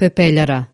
papelera